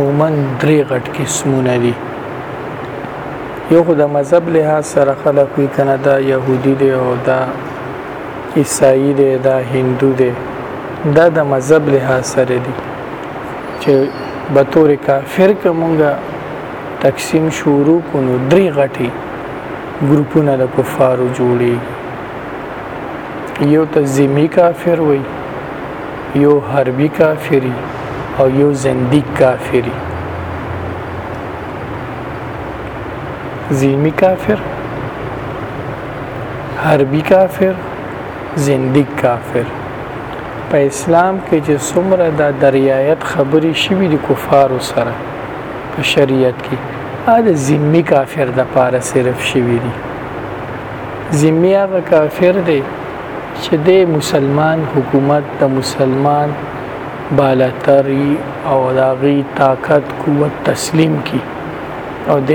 عموما درې غټ قسمونه دي یو خو د مذهب لحاظ سره خلک وی کنه دا يهودي دی او دا عیسائی دی دا هندو دی دا د مذهب لحاظ سره دي چې به تور کافر کومګه تقسیم شروع کونو درې غټي ګروپونه د کفارو جوړي یو ته ذمی کافر وي یو حربي کافری او یو زندیق کافری زیمی کافر حربي کافر زندیق کافر په اسلام کې چې څومره د دریایت خبرې شوې د کفارو سره په شریعت کې ا د ذمي کافر د پاره صرف شوې دي ذمي هغه کافر دی چې د مسلمان حکومت د مسلمان بالاتری او داغي طاقت قوت تسلیم کی او د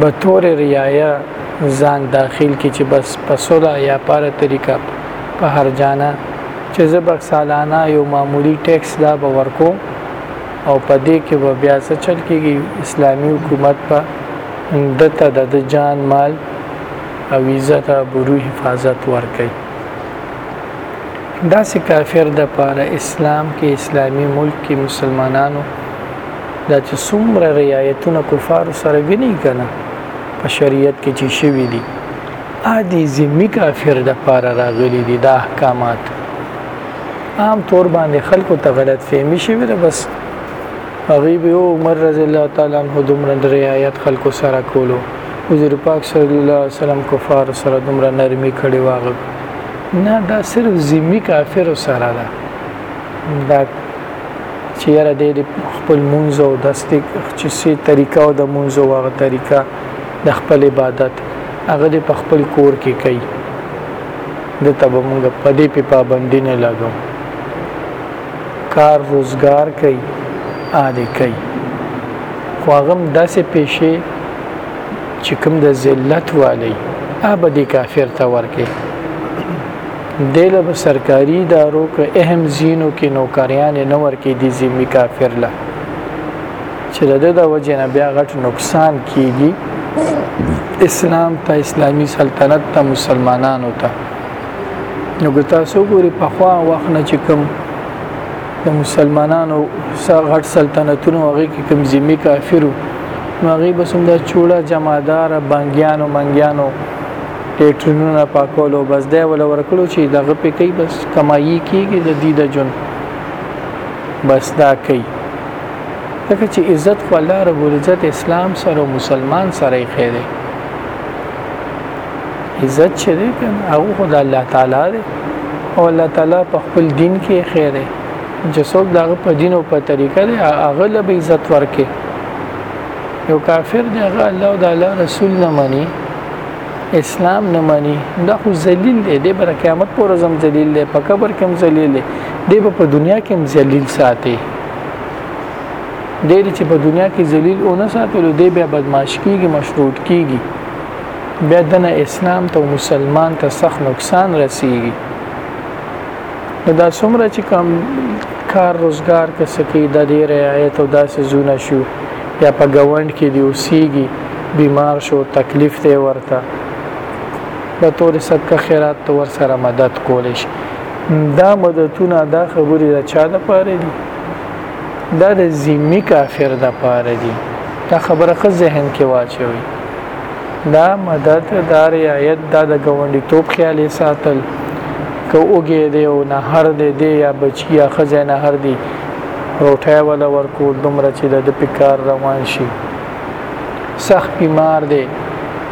به تور رعایه ځان داخل کی چې بس په سوله یا پاره طریقه په هر جانا چې زه به سالانه یو معمولی ټیکس دا به ورکو او په دې کې به بیا څه چل کېږي اسلامي حکومت په دته د جان مال او عزت ابرو حفاظت ورکړي دا سي کافر د پاره اسلام کې اسلامی ملک کې مسلمانانو دا چې څومره رعایتونه کفار سره غني کنه په شریعت کې چې شوی دي عادي ذمي کافر د پاره راغلي دي دا احکامات عام طور باندې خلکو ته غلط فهمي شوی ده بس هغه به عمر رضی الله تعالی عنہ دومره رعایت خلکو سره کولو حضور پاک صلی الله علیه وسلم کفار سره دومره نرمي کړي واغل نه دا صرف ذمی کافر سره ده دا چې یاره د خپل مونږ او دستې چې سي طریقه او د مونږ او هغه طریقه د خپل عبادت هغه د خپل کور کې کوي د تبه مونږ په دې په پابندی نه لګو کار روزګار کوي عادي کوي خو هغه داسې پیشې چې کوم د ذلت والی ابدي کافر ته ورکه دله به سرکاري ادارو که اهم زینو کې نوکریان نه ورکې دي ذمي کافر له چې د د وجه نه بیا غټ نقصان کیږي اسلام ته اسلامی سلطنت ته مسلمانانو ته نو که تاسو ګوري په خوا وخت نه چې کوم د مسلمانانو سر غټ سلطنتونو هغه کې کوم ذمي کافرو نو هغه بس هم د چوړه جمادار بنګیانو منګیانو ټیټرونونه پاکولو بس دا ول ورکړو چې دغه په کوي بس کمایي کیږي د دې د جون بس دا کوي ځکه چې عزت خو الله رب العزت اسلام سره مسلمان سره یې خېره عزت چې دی کنه هغه خو د الله تعالی دی او الله تعالی په خپل دین کې خیر دی چې څوک دغه په دین او په طریقه دی هغه له عزت ورکه یو کافر دی هغه الله او د الله رسول نه مانی اسلام نه مانی دا خو ذلیل دی د بر قیامت پر ورځ هم ذلیل دی په قبر کې هم ذلیل دی دی په دنیا کې هم ذلیل ساتي ډېر چې په دنیا کې ذلیل او نه ساتلو دی بیا بدمعاش کیږي مشروط کیږي بیا دنه اسلام ته مسلمان ته سخت نقصان رسیږي نو دا څومره چې کم کار روزګار کسکی د دې رعایت او داسې زونه شو یا په گوند کې دی اوسېږي بیمار شو تکلیف دی ورته په تور صدقه خیرات تو ور سره مدد کول شي دا مددونه دا خبرې د چا د پاره دي دا د ذمی کافر د پاره دي دا خبره خو ذهن کې واچوي دا مدد، دا رعایت، دا د ګاونډیتوب خیال یې ساتل، که وږی دی او نهر دی، دی یا بچي یا ښځه یې نهر دي، روټۍ وله ورکول، دومره چې د ده پې کار روان شي. سخت بیمار دی،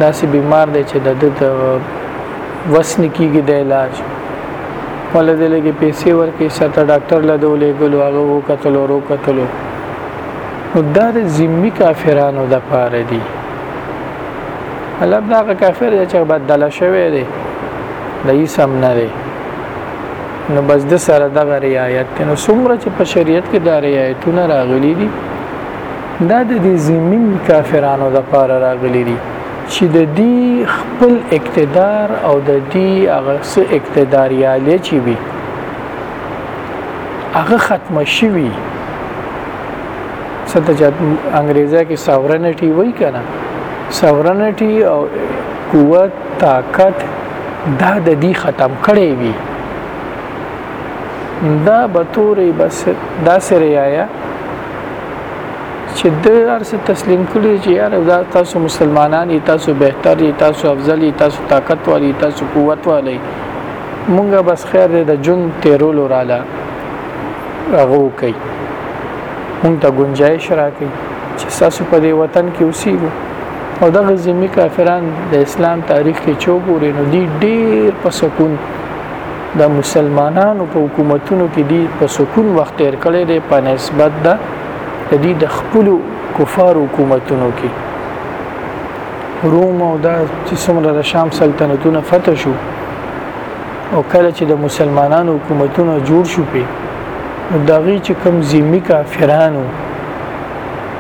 داسې بیمار دی چې د ده د وس نه کېږي د علاج، وله دې لږې پیسې ورکړي، سرته ډاکټر له ده ولېږلو، هغه وکتلو او روکتلو، نو دا د ذمي کافرانو دپاره دي. الله دا کافر دی چې بدل شوی دی د عیسی هم نه دی نو بس د سره د رعایت نو څومره چې په شریعت کې د رعایتونه راغلي دي دا د دې زمين کافرانو د پاره راغلي دي چې د دې خپل اقتدار او د دې هغه څه اقتداریاله چې وي هغه ختم شوي څه ته انګریزا کې ساورنټي وای کنه ساورنټي او قوت طاقت دا د دې ختم کړي وي دا به تورې بس دا سره یا چې د ارس تسلیم کړي چې یار دا تاسو مسلمانان یې تاسو بهتر یې تاسو افضل یې تاسو طاقت والی تاسو قوت والی مونږه بس خیر د جون تیرول رااله هغه وکړي مونږ ته گنجائش راکړي چې تاسو په دې وطن کې اوسېږو او دغه ذمي کافران د اسلام تاریخ کې چوغوري نو دي ډېر په سکون د مسلمانانو په حکومتونو کې دي په سکون وخت تیر کړي دي په نسبت د دې د خپل کفار حکومتونو کې روم او دا چې څومره د شام سلطنتونه فتح شو او کله چې د مسلمانانو حکومتونه جوړ شو په دغه چې کم زمي کافرانو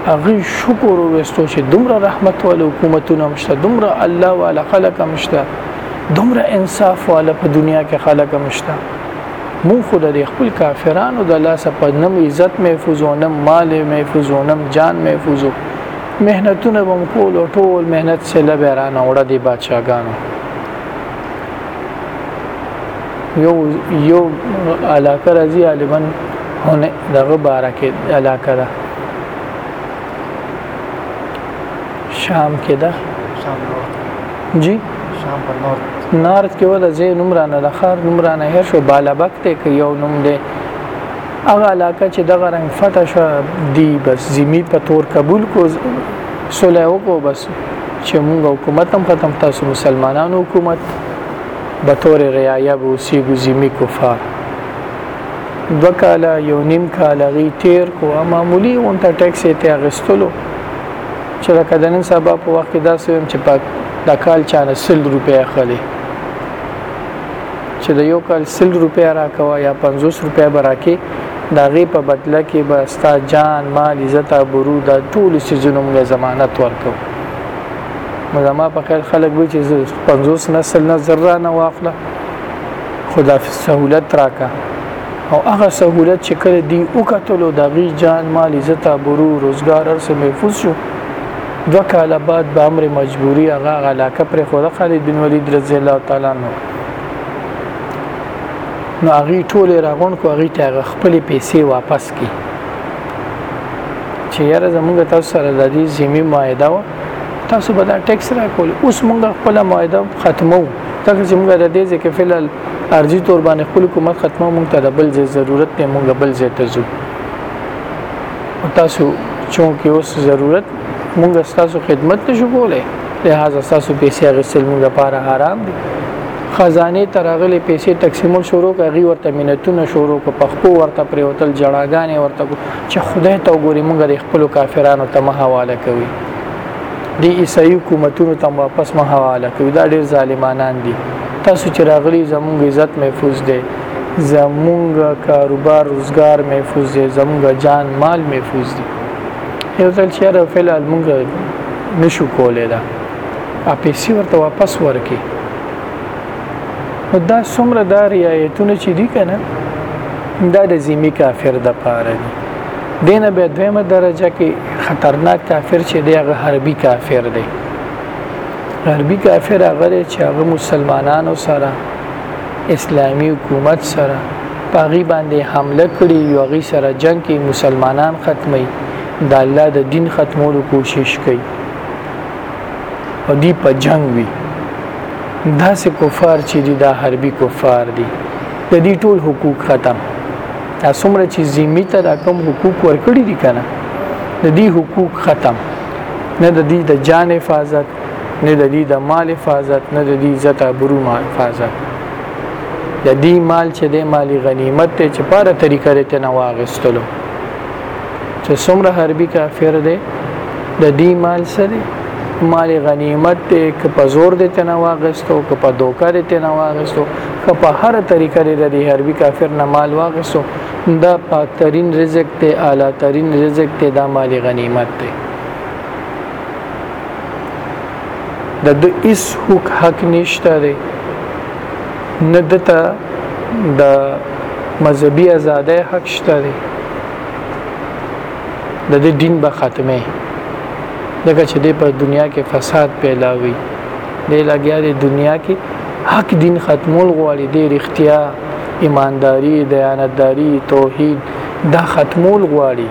هغه شکر وستو چې دومره رحمت ول حکومتونه مشته دومره الله والا خلق مشته دومره انصاف والا په دنیا کې خلق مشته مو خود د خپل کافرانو د لاس په نم عزت محفوظ او نم مال محفوظ او نم جان محفوظ مهنتونه بم کول او ټول مهنت سره لبرانه وړه دی بادشاہګانو یو یو علاقه راځي غالبا هونه دغه باره کې علاقه ده شام کې ده شام نورت جی شام پر نورت نارت کې ولا زی نمرانه د خار نمرانه هر شو بالابک ته کې یو نوم دی هغه علاقه چې دغه رنگ فتح شو دی بس زمي په تور قبول کو سوله وکړو بس چې موږ حکومت هم ختم تاسو مسلمانانو حکومت به تور رعایا به اوسې ګزیمی کفار دو کاله یو نیم کاله غي تیر کو معمولی اونته ټیکس ته اغستلو چې د کدنن سبا په وخت کې دا سوم چې پاک د کال چانه 100 روپیا خلې چې د یو کال 100 روپیا راکوا یا 50 روپیا براکه د هغې په بدله کې به ستا جان، مال، عزت، آبرو، دا ټولو څیزونو مونږ ضمانت ورکوو. نو زما په خیال خلک وایي چې زه پنځوس نسل نه زر رانه واخله خو دا سهولت راکه او هغه سهولت چې کله دی وکتلو د غي جان، مال، عزت، آبرو، روزګار هر څه محفوظ شو دوه کاله بعد به امر مجبوري هغه علاقه پرې خوده خالد بن ولید رضی الله تعالی عنه نو هغه ټول راغون کو هغه ته هغه خپل پیسې واپس کی چې یاره زمونږ تاسو سره د دې زمي معاهده و تاسو به دا ټیکس راکول اوس مونږ خپل معاهده ختمو ځکه چې مونږ د دې ځکه فعلال ارزي تور باندې خپل حکومت ختمه مونږ ته د بل ځای ضرورت نه مونږ بل ځای ته ځو تاسو چون کې اوس ضرورت مونږ تاسو خدمت نشو کولای لہذا تاسو پیسې غسل مونږ لپاره حرام دي خزانې ته راغلي پیسې تقسیمول شروع کړ غي ورته مینتونه شروع کړ په خپل ورته پریوتل جړاګانې ورته چې خدای ته وګوري موږ د خپل کافرانو ته مهواله کوي د عیسائی حکومتونو ته واپس مهواله کوي دا ډیر ظالمانان دي تاسو چې راغلي زموږ عزت محفوظ دی زموږ کاروبار روزګار محفوظ دی زموږ جان مال محفوظ دی یو ځل چې را فعل موږ نشو کولای دا ا پیسې ورته واپس ورکي نو دا څومره دا رعایتونه چې دي کنه دا د ذمي کافر د پاره دي دینه به دویمه درجه کې خطرناک کافر چې دی هغه حربي کافر دی حربي کافر هغه دی چې هغه مسلمانانو سره اسلامی حکومت سره پاغي باندې حمله کړي یو غي سره جنگ کې مسلمانان ختمي د الله د دین ختمولو کوشش کوي او دی په جنگ وی دا سه کفار چې دی دا حربي کفار دي د دې ټول حقوق ختم دا څومره چې زمي ته دا کم حقوق ورکړي دي کنه د دې حقوق ختم نه د دې د جان حفاظت نه د دې د مال حفاظت نه د دې عزت ابرو مال حفاظت د دې مال چې د مالی غنیمت ته چې پاره طریقه ته نه واغستلو چې څومره حربي کافر دی د دې مال سره مال غنیمت ته ک په زور دې تنه واغستو ک په دوکه دې تنه واغستو ک په هر طریقه دې د حربي کافر نه مال واغستو دا پاک ترین رزق ته اعلی ترین رزق ته دا مال غنیمت ته د د اس حق حق نشته دی نه دته د مذهبي ازادۍ حق شته دی د دې دین به ختمه دغه چې د په دنیا کې فساد پیلاوي د لګیا د دنیا کې حق دین ختمول غواړي د اختیا ایمانداری دیانتداری توحید دا ختمول غواړي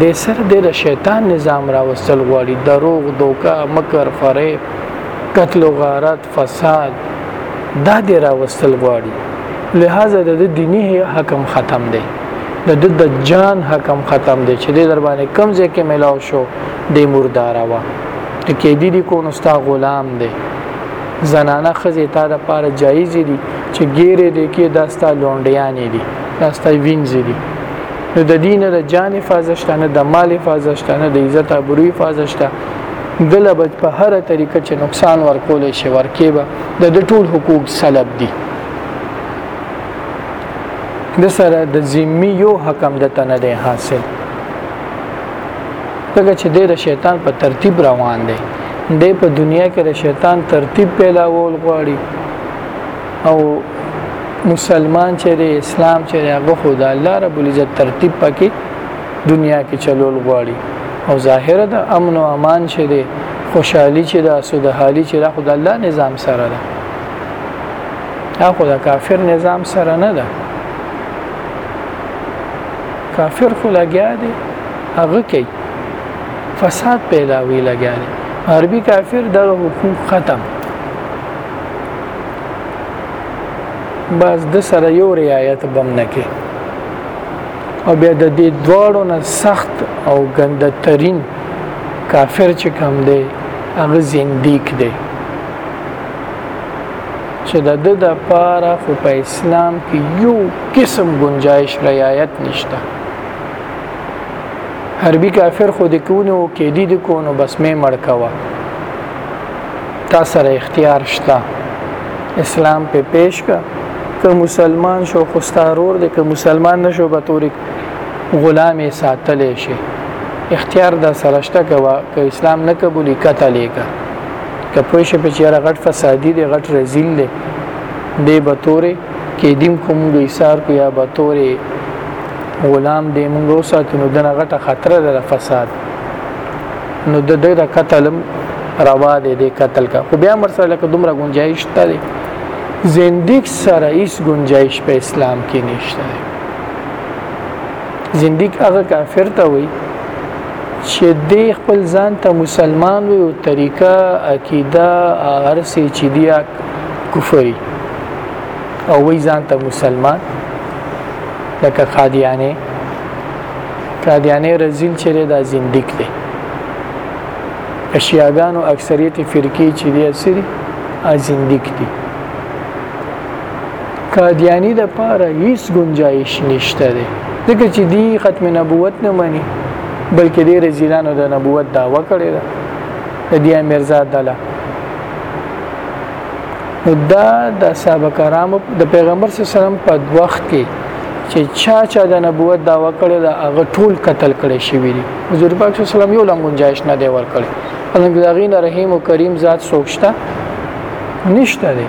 د سر د شیطان نظام راوستل غواړي دروغ دوکا مکر فریب قتل و غارت فساد دا د راوستل غواړي لہذا د دینی حکم ختم دی د د دجان حکم ختم دی چې د در باندې کم ځای کې ملاو شو د مرداره وا ته کې دي دي کو نو ستا غلام دی زنانه خزه تا د پاره جایز دي چې ګیره دې کې داستا لونډیانې دي داستا وینځي دي نو د دین د جان حفاظت شته نه د مال حفاظت شته نه د عزت ابروی حفاظت شته دله به په هر طریقه چې نقصان ورکول شي ورکې به د ټول حقوق سلب دي د سره د ذمي یو حکم د تنه دی حاصل څنګه چې د شیطان په ترتیب روان دی د په دنیا کې د شیطان ترتیب پیلاول غواړي او مسلمان چې د اسلام چې هغه خو د الله رب العزت ترتیب پکې دنیا کې چلول غواړي او ظاهره د امن او امان چې دی خوشحالي چې دا سود حالي چې دا خو د الله نظام سره ده دا خو د کافر نظام سره نه ده کافر خو لګیا دی هغه کوي فساد پیدا وی لګیا دی عربي کافر د حقوق ختم بس د سره یو رعایت بم نه کې او بیا د دې دواړو نه سخت او ګنده ترين کافر چې کم دی هغه زنديک دی چې د د د پاره خو په اسلام کې یو قسم گنجائش رعایت نشته حربي کافر خو د کونه او کې دي د کونه بس مې مړ کوا تا سره اختیار شته اسلام په پیش کا که مسلمان شو خو ستارور دی که مسلمان نشو به تورې غلامې ساتلې شي اختیار د سرشته کوا که اسلام نه قبولي قتلې کا که پوه شي په چیرې غټ فسادي دی غټ رزیل دی دی به تورې کې دیم کوم ګیسار کو یا به تورې غلام دی موږ ساتنو دنه غټه خطر ده فساد نو د دې د قتلم روا دی د قتل کا خو بیا مر سره لکه دومره گنجائش ته دی زندګ سره هیڅ گنجائش په اسلام کې نشته زندګ هغه کافر ته وي چې د خپل ځان ته مسلمان وي او طریقه عقیده ارسه چې دی کفر او وی ځان ته مسلمان لکه قادیانه قادیانه رزیل چې دا زندګ دی اشیاګانو اکثریت فرقې چې دی سری زندګ دی قادیانی د پاره هیڅ گنجائش نشته دی ځکه چې دی ختم نبوت نه مانی بلکې د رزیلانو د نبوت داوا کړی ده د دې مرزا دله نو دا د صحابه کرامو د پیغمبر صلی الله علیه وسلم په وخت کې چې چا چا د نبوت داوا کړې دا هغه ټول قتل کړي شوی دي حضور پاک صلی الله علیه وسلم یو لم گنجائش نه دی ور کړی ان دا غین رحیم او کریم ذات سوچتا نشته دی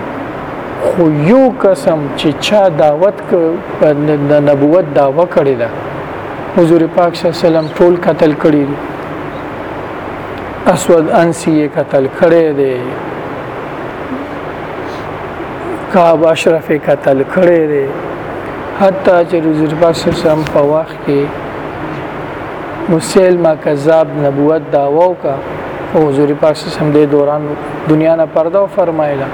خو یو قسم چې چا دعوت د نبوت داوا کړی دا حضور پاک صلی الله علیه وسلم ټول قتل کړي اسود انسی قتل کړي دی کعب اشرف قتل کړی دی حتی چې رسول پاک سم په وخت کې مسلمه کذاب نبوت داوا وکړه او حضور پاک سم د دوران دنیا نه پرده فرمایله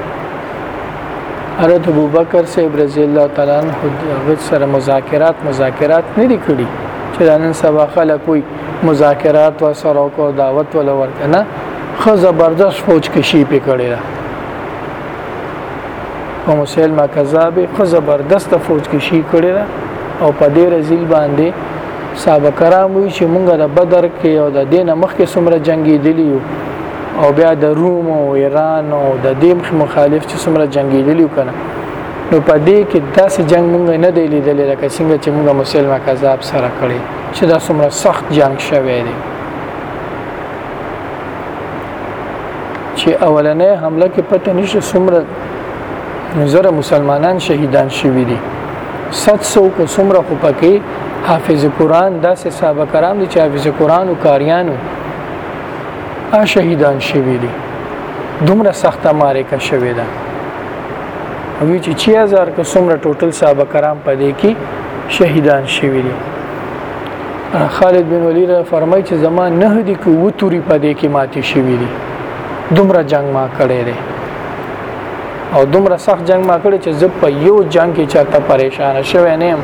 حضرت ابوبکر صاحب رضی الله تعالی عنہ خود سره مذاکرات مذاکرات نه دي کړی چې نن سبا خلک وي مذاکرات ور سره کو دعوت ول ورکنه خو زبردست فوج کې شي پې کړی دا او مسلمه کذاب خو زبردست فوج کې شي کړی دا او په دې رزل باندې صاحب کرام وی چې مونږ د بدر کې او د دین مخکې سمره جنگي دلی او بیا د روم او ایران او د دې مخالف چې سمره جنگي دلی کنه نو په دې کې داسې جنگ مونږ نه دی لیدلی لکه څنګه چې مونږ مسلمه کذاب سره کړی چې دا څومره سخت جنگ شوی دی چې اولنې حمله کې پته نشي څومره زره مسلمانان شهیدان شوي دي 700 کو څومره خو پکې حافظ قرآن داسې صحابه کرام دي چې حافظ قرآن او کاریانو ا شهیدان شوي دي دومره سخته مارکه شوې ده وی چې 6000 کو څومره ټوټل صحابه کرام پدې کې شهیدان شوی دي خالد بن ولید فرمایي چې زما نه دي کو وتوري پدې کې ماتي شوی دي دومره جنگ ما کړی دی او دومره سخت جنگ ما کړی چې زه په یو جنگ کې چاته پریشان شوی نه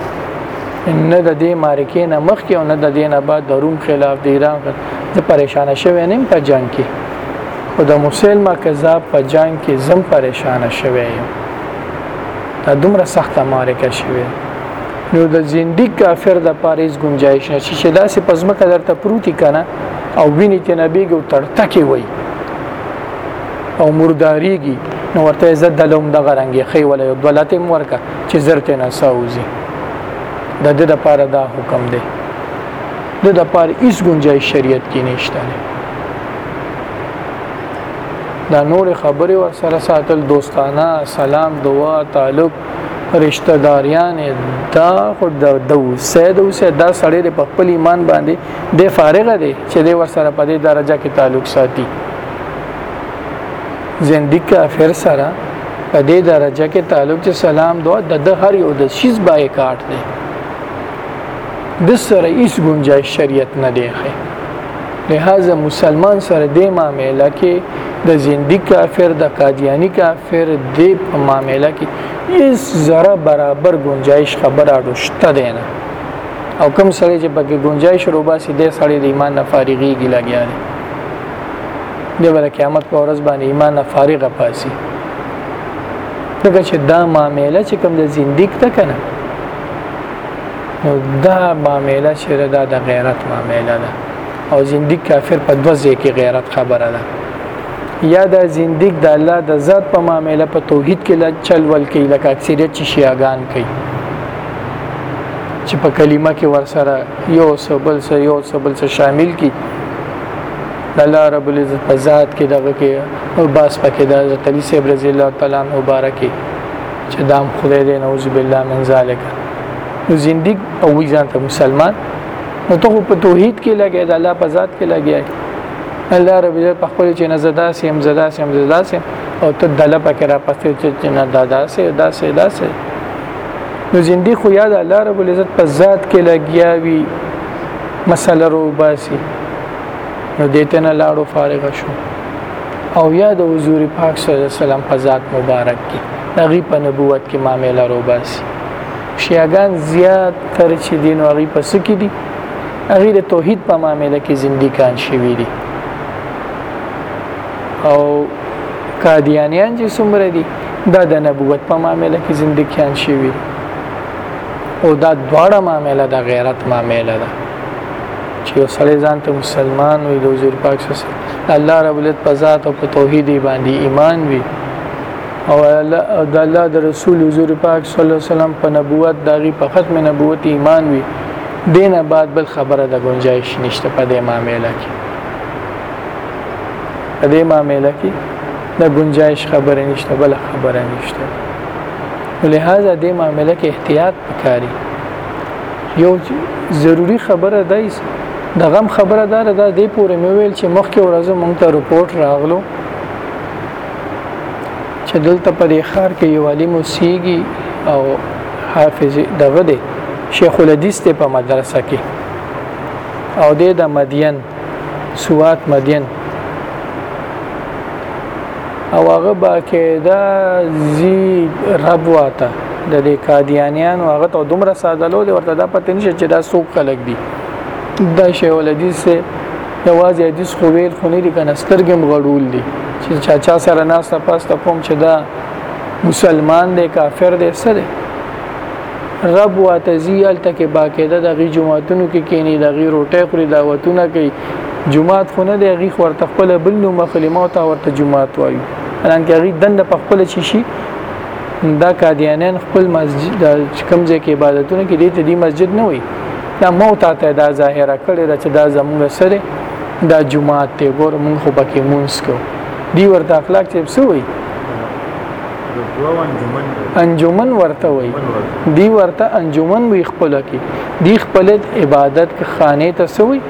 نه د دې مارکې نه مخ کې او نه د دې نه بعد د روم خلاف د ایران ته پریشان شوی نه په جنگ کې خو د مسلمه کذاب په جنگ کې زم پریشان شوی یم دا دومره سخته معرکه شوه نو د زندګی کافر د پاریز گنجائش نه چې داسې پزما قدر ته پروتي کنه او ویني ته نبی ګو تړتکي وای او مرداریږي نو ورته عزت دلوم د غرنګي خي ولا یو دولت مورکه چې زرته نه ساوزي د دې لپاره دا حکم دی د د پار ایس گنجای شریعت کې نشته دا نور خبره ور سره ساتل دوستانه سلام دعا تعلق رشتہ داریان دا خود د دو سید او سید دا سړی د خپل ایمان باندې د فارغ دی چې د ور سره په دې درجه کې تعلق ساتي زندګی کافر سره په دې درجه کې تعلق چې سلام دوه د هر یو د شیز بای کارت دی د سره هیڅ گنجای شریعت نه دی خې لہذا مسلمان سره د معاملې کې د زندګی کافر د قادیانی کافر د معاملې کې هیڅ ذره برابر گنجائش خبره اډوشته دی نه او کوم سړی چې پکې گنجائش روباسي د سړی د ایمان نه فارغي کی لګیا دی د بل قیامت پر ورځ باندې ایمان نه فارغه پاسي دغه چې دا معاملې چې کوم د زندګی ته کنه نو دا معامله چې دا د غیرت معامله ده او زندګی کافر په دوه ځای کې غیرت خبره ده یا د زندګی د الله د ذات په معامله په توحید کې لا چل ول کې لکه اکثریت چې شیعاګان کوي چې په کلمه کې ورسره یو سبل سره یو سبل سره شامل کی د الله رب العزت په ذات کې دغه کې او باس پکې د حضرت علی صاحب رضی الله تعالی عنہ مبارکي چې دام خدای دې نعوذ بالله من ذالک نو زندګ او وی ځان ته مسلمان نو ته په توحید کې لګې د الله په ذات کې لګې الله رب دې په خپل چې نزدا سیم زدا سیم زدا سیم او ته دله پکې را پاتې چې نه دادا سه دا سه دا سه نو زندګ خو یاد الله رب العزت په ذات کې لګیا وی مسله رو باسي نو دته نه لاړو فارغ شو او یا د حضور پاک صلی الله علیه وسلم په ذات مبارک کې دغه په نبوت کې معاملې روباسي شیعاګان زیات تر چې دین او غي پس کې دي هغه د توحید په معاملې کې زنديکان شوي دي او قادیانیان چې څومره دي دا د نبوت په معاملې کې زنديکان شوي او دا دواړه معاملې د غیرت معاملې ده چې سړی ځان ته مسلمان وي د حضور پاک صلی الله علیه وسلم الله رب العزت په ذات او په توحید باندې ایمان وي او د الله د رسول حضور پاک صلی الله علیه وسلم په نبوت دغه په ختم نبوت ایمان وي دینه بعد بل خبره د گنجائش نشته په دې معاملې کې په دې معاملې کې د گنجائش خبره نشته بل خبره نشته ولهدا دې معاملې کې احتیاط وکړئ یو ضروری خبره ده د غم خبره ده د دې پورې مې ویل چې مخکې ورځو مونږ ته رپورت راغلو چې دلته په دې ښار کې یو عالم وسیږي او حافظ دغه دی شیخ الحدیث ته په مدرسه کې او د مدین سوات مدین او هغه باقاعده زی ربواته د دې قادیانیان او هغه ته دومره ساده لول ورته دا پته نشي چې دا څوک خلک دي دا شی ولدي سه یوازې حدیث خو ویل خو نه دي کنه سترګم غړول دي چې چا چا سره ناس ته پاس ته کوم چې دا مسلمان دی کافر دی سره رب واتزی الته کې باقاعده د غي جمعاتونو کې کینی د غي روټه خوري دعوتونه کوي جمعات خو نه دی غي خور تخپل بل نو مخلمه او تا ورته جمعات وایي الان کې غي دند په خپل چی شي دا قادیانان خپل مسجد کمزې کې عبادتونه کې دي ته دی مسجد نه وي دا مو تا ته دا ظاهره کړی دا چې دا زموږ سره دا جمعات ته ګور مونږ خو پکې مونږ کو دی ورته اخلاق چې څه وي انجمن ورته وي دی ورته انجمن وي خپل کې دی خپل عبادت خانه ته سوي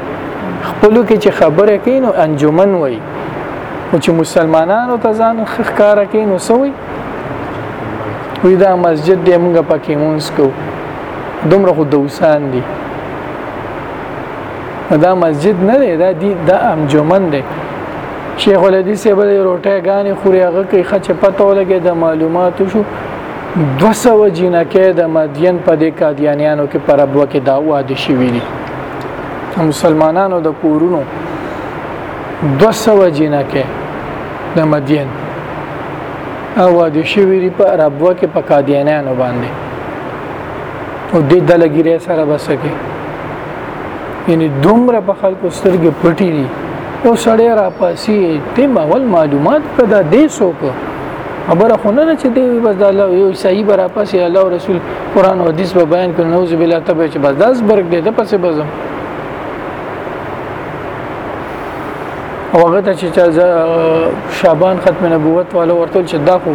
خپل کې چې خبره کین او انجمن وي او چې مسلمانانو ته ځان خخکارا کین او سوي وی دا مسجد دې موږ پکې مونږ کو دومره خو دوسان دي دا مسجد نه دی دا دی دا انجمن دی شیخ ولدی صاحب د روټه غانې خوري هغه کې خچ پته ولګي د معلوماتو شو 200 جنکه د مدین په د قادیانیانو کې پر ابو کې دا واده شوی دي مسلمانانو د کورونو 200 جنکه د مدین او واده شوی دي پر ابو کې په قادیانیانو باندې او د دلګیره سره بسکه یعنی دومره په خلکو سترګې پټې دي او سړی را پاسي ته مول معلومات کدا دې سوک خبره خو نه چې دی بس د الله یو صحیح برا پاسې الله او رسول قران او حدیث به بیان کړي نوذ بالله تبه چې بس داس برګ دې د پسې بزم او هغه ته چې شعبان ختم نبوت والا ورته چې دا خو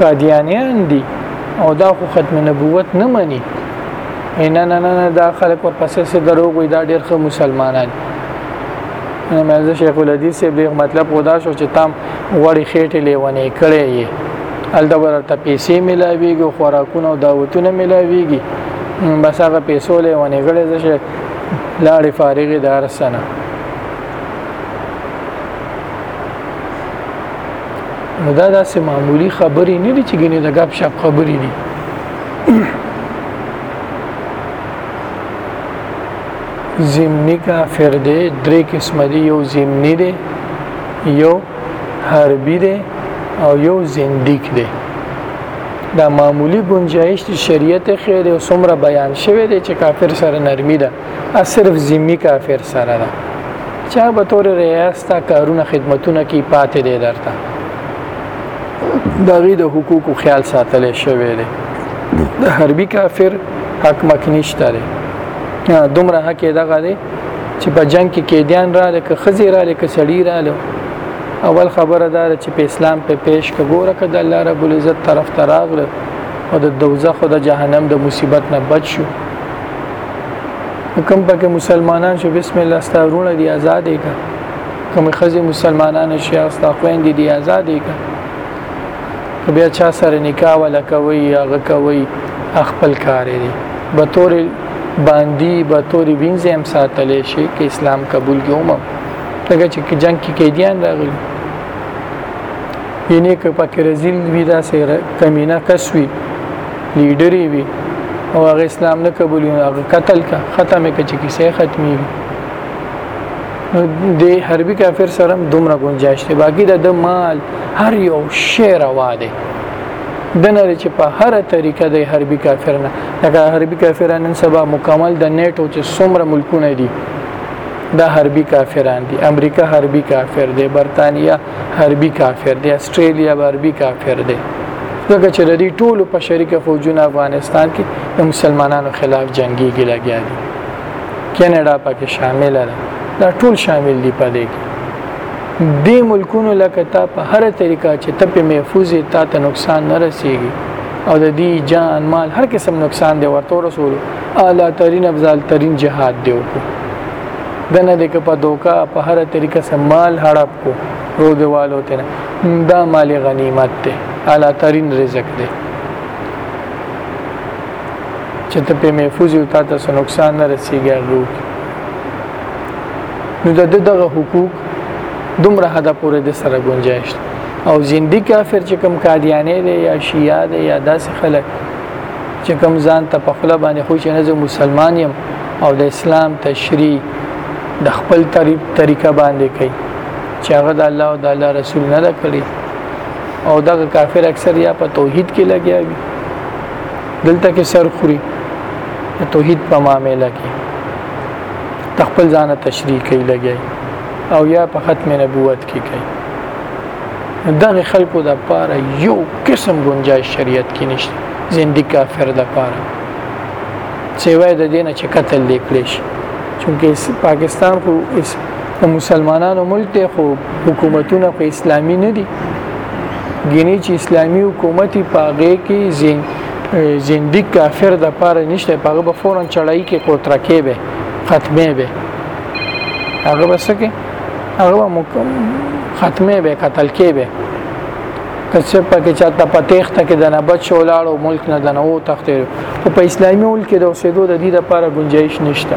قادیانیان دي او دا خو ختم نبوت نه مني نه نه نه دا خلک ورپسې سي دروغ وي دا ډېر ښه مسلمانان نه مې شیخ الحدیث یې به مطلب خدا شو چې تام وړي خېټې لیونې کړې یې الته ورته پیسې ملاويږي خوراکونه او دعوتونه ملاويږي بس هغه پیسو لیونې کړې ځکه لاړې فارغې دارسنه نو دا داسې معمولی خبرې نه دي چې ګنې د غب شپ خبرې دي زمنی کافر دی درې قسم دی یو زمنی دی یو حربی دی او یو زندیک دی دا معمولی گنجائش دی شریعت خیر او سمره بیان شوی دی چې کافر سره نرمی ده ا صرف زمنی کافر سره ده چا به تور ریاستا کارونه خدمتونه کی پاتې دی درته دغه د حقوقو خیال ساتل شوی دی د حربي کافر حق مک نشته دی دومره حق دغه دی چې په جنگ کې کېدیان را لکه خزي را لکه سړی را لو اول خبره دا چې په اسلام په پیش کې ګوره کده الله رب العزت طرف ته راغله او د دوزخ او د جهنم د مصیبت نه بچ شو کوم پکې مسلمانان شو بسم الله ستارونه دی آزادې کا کوم خزي مسلمانانو شي او ستا خويندې دي آزادې کا بیا چا سره نکاح ولا کوي هغه کوي خپل کار دی به تور باندې به تور وینځي هم ساتلې شي کې اسلام قبول کوم دغه چې جنگ کې قیدیان راغلي ینه کې پکې رزیل وی دا سره کمینه کسوي لیډری وی او هغه اسلام نه قبول هغه قتل کا ختمه کې چې کیسه ختمي د حربي کافر سره دومره گنجائش دی باقی د د مال هر یو شی روا دی د نه چې په هر طریقه د حربي کافر نه لکه حربي کافرانن سبا مکمل د نیټو چې څومره ملکونه دي دا حربي کافران دي امریکا حربي کافر دی برتانیا حربي کافر دی استرالیا حربي کافر دی ځکه چې د دې ټولو په شریکه فوجونه افغانستان کې د مسلمانانو خلاف جنگي ګلګیا دي کینیډا پکې شامل ده دا ټول شامل دي په دې کې د ملکونو لکه تا په هر طریقه چې ته په محفوظ تا ته نقصان نه رسیږي او د دې جان مال هر قسم نقصان دی ورته رسول اعلی ترين افضل ترين جهاد دی وکړو دنه د په دوکا په هر طریقه سم مال هړپ کو روګوالو ته دا مال غنیمت دی اعلی ترين رزق دی چې ته په محفوظ یو تا ته نقصان نه رسیږي هغه نو د دغه حقوق دومره حد پورې د سره گنجائش او زندي کافر چې کم قادیانه دی یا شیعه دی یا داسې خلک چې کم ځان ته په خپل باندې خو چې نه مسلمان یم او د اسلام تشریح د خپل طریقه باندې کوي چې هغه د الله او د الله رسول نه کړی او دا کافر اکثر یا په توحید کې لګیا وي دلته کې سر خوري د توحید په معاملې کې تخپل ځان تشریح کوي لګي او یا په ختم نبوت کې کوي دغه خلکو د پاره یو قسم گنجائش شریعت کې نشته زندګی کافر د پاره سیوای د دینه چې قتل لیکلی شي چونکه پاکستان خو د مسلمانانو ملک دی خو حکومتونه په اسلامي نه دي ګینه چې اسلامي حکومت پاغه کې زین زندګی کافر د پاره نشته پاغه به فورن چړای کې کوتره کې به ختمه به هغه بسکه هغه مکم ختمه به قتل کې به کچه پکې چاته پتیخ ته کې د نه بچو لاړو ملک نه د نه وو تختې او په اسلامي ملک کې د اوسېدو د دې لپاره گنجائش نشته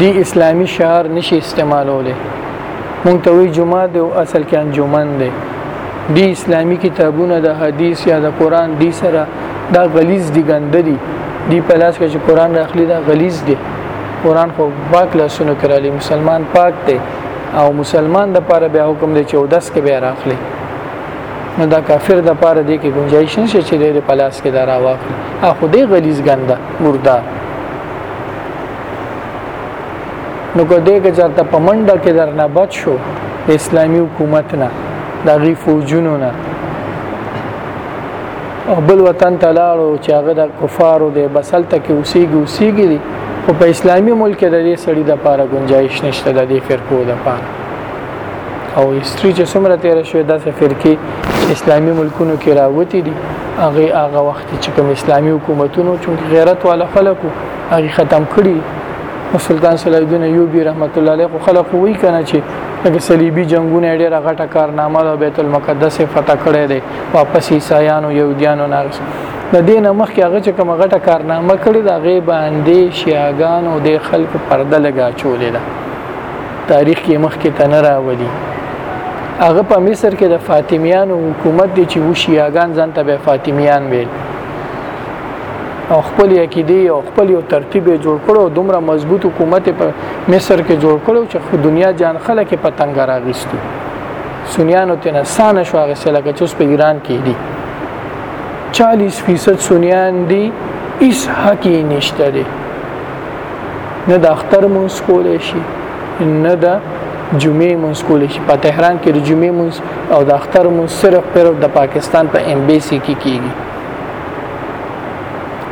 دی اسلامی شعار نشي استعمالوله مونږ ته وی جمعه دی او اصل کې انجمن دی دی اسلامی کتابونه د حدیث یا د قران دی سره دا غلیظ دی ګنده دی دی په لاس کې چې قران راخلی دا غلیظ دی قران خو پاک لاسونه کړالی مسلمان پاک دی او مسلمان د پاره بیا حکم دی چې اودس کې بیا راخلی نو دا کافر د پاره دی کې گنجائش نشي چې د پلاس کې دارا واخلي اخو دی غلیز ګنده مرده نو که دې که چرته په منډه کې درنه بچ شو د اسلامي حکومت نه د غي فوجونو نه او بل وطن ته لاړو چې هغه د کفارو دی بسل ته کې اوسېږي اوسېږي دي خو په اسلامي ملک کې د دې سړي د پاره گنجائش نشته د دې فرقو د پاره او هیستوري چې څومره تیر شوی داسې فرقې اسلامي ملکونو کې راوتی دي هغه هغه وخت چې کوم اسلامي حکومتونو چې غیرت والا خلکو هغه ختم کړي او سلطان صلاح الدین ایوبی رحمت الله علیه خلک وی کنه چې لکه صلیبي جنگونه ډیره غټه کارنامه ده بیت المقدس فتح کړی دی واپس عیسایانو یهودیانو نه د دینه مخکې هغه چې کوم غټه کارنامه کړې ده غي باندې شیاغان او د خلکو پرده لګا چولې ده تاریخ کې مخکې ته نه راولي هغه په مصر کې د فاطمیانو حکومت دی چې وشیاګان ځان ته به فاطمیان ویل او خپل عقیده او خپل یو ترتیب جوړ کړو دومره مضبوط حکومت په مصر کې جوړ کړو چې دنیا جان خلک په تنګ راغستو سنیانو تنه سانه شو هغه سره چې اوس په ایران کې دي 40% سنیان دي هیڅ حق نشته دی نه د اختر مونږ کول شي نه د جمعې مونږ کول شي په تهران کې د جمعې مونږ او د اختر مونږ صرف پر د پاکستان په امبیسي کې کیږي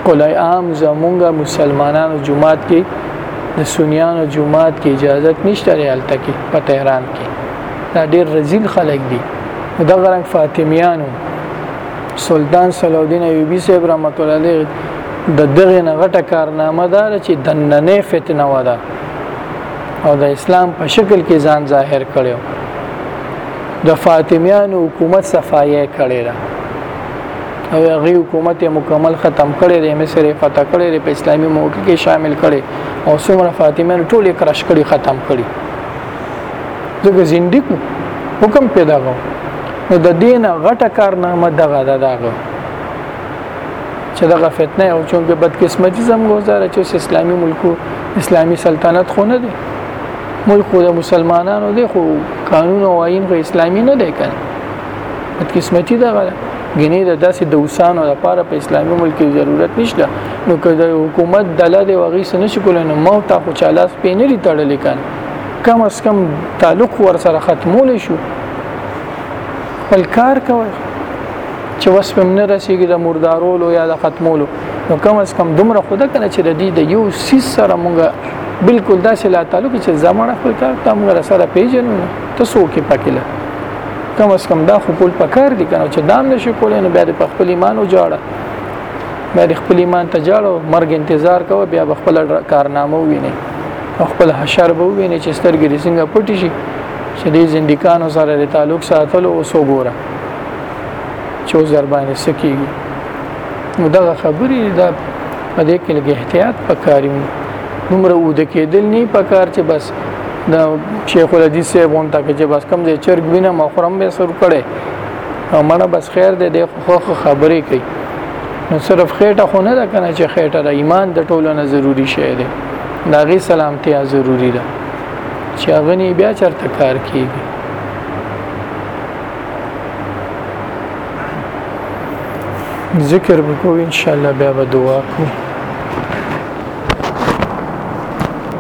کولای عام زمونږه مسلمانانو جماعت کې د سنیانو جماعت کې اجازه نشته ریالته کې په تهران کې دا ډېر رزیل خلک دي دغه رنګ فاطمیانو سلطان صلاح الدین ایوبی صاحب رحمت الله علیه د دغه نه غټه کارنامه ده چې دننه فتنه ودا او د اسلام په شکل کې ځان ظاهر کړو د فاطمیانو حکومت صفایه کړی ده او هغه حکومت مکمل ختم کړی دی مصر فتح کړی دی په اسلامي موقع کې شامل کړي او څومره فاطمیان ټول کرش کړي ختم کړي ځکه زندګی کو حکم پیدا کو نو د دین غټه کارنامه دغه ده دغه چې دغه فتنه او چونګه بدقسمتی زم گزاره چې اسلامي ملکو اسلامي سلطنت خو نه دی ملک د مسلمانانو دی خو قانون او آئین په اسلامي نه دی کنه بدقسمتی دغه ده غنی د داسې د وسانو لپاره په اسلامي ملک کې ضرورت نشته نو که د حکومت دله دی وغي سن شي کولای نو موت او چالاس پې نه لري تړل کان کم از کم تعلق ور سره ختمول شو خپل کار کوي چې وس په منره رسیږي د مردارولو یا د ختمولو نو کم از کم دومره خود کنه چې د دې د یو سیس سره مونږه بالکل داسې لا تعلق چې زمونه خپل کار ته مونږ سره پیژنو ته سو کې پکله کم از کم دا خو کول پکار دي کنه چې دام نشي کولای نو بیا د خپل ایمان او جاړه بیا د خپل ایمان ته جاړو مرګ انتظار کوو بیا خپل کارنامه ویني خپل حشر به ویني چې سترګې دې څنګه پټې شي چې دې زندګانو سره د تعلق ساتلو او سو ګوره چې اوس در باندې سکیږي نو دغه خبرې دا په دې کې لږ احتیاط پکاري دومره ود کېدل نه پکار چې بس د شیخ الحدیث صاحب غونټه کې چې بس کم ځای چرګ وینم مخرم به سر کړي او مړه بس خیر دې د خو خبرې کوي نو صرف خېټه خو نه ده کنه چې خېټه د ایمان د ټولو نه ضروری شی دی دا غي سلامتیا ضروری ده چې غنی بیا چرته کار کیږي ذکر وکړو ان شاء الله بیا به دعا کوو